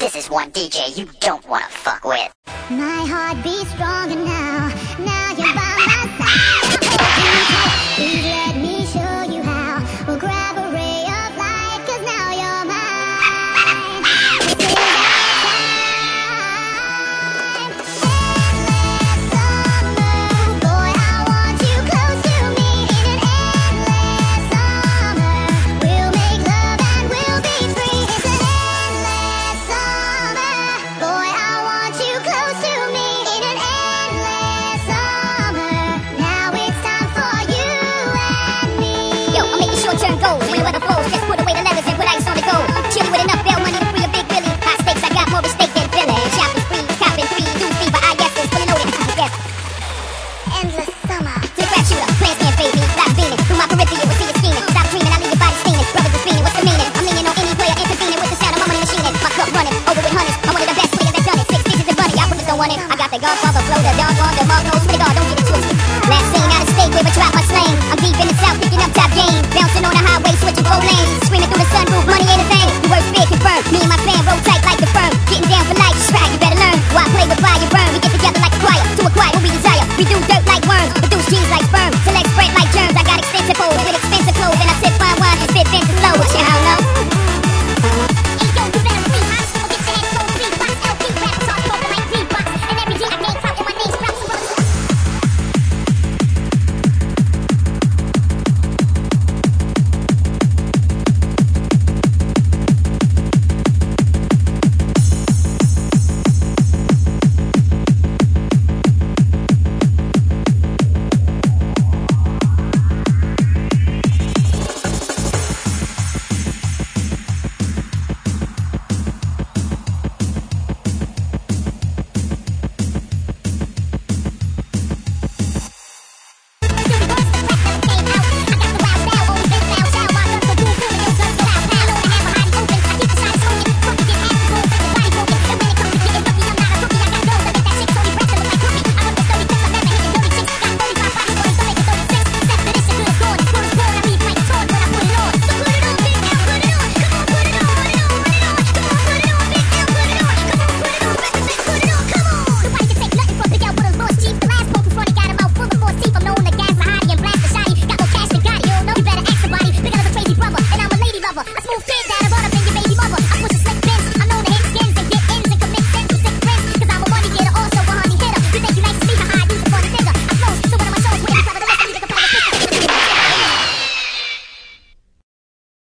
This is one DJ you don't want to fuck with. My heart beats stronger now. cup running, over with hundreds. I'm one of the best, players that's done it. Six digits of bunny, I promise don't want it. I got the Godfather flow, the dog on the mug nose. Swear dog, don't get it twisted. Last scene out of state, where a trap my slain. I'm deep in the south, picking up top game, bouncing on the highway, switching four lanes.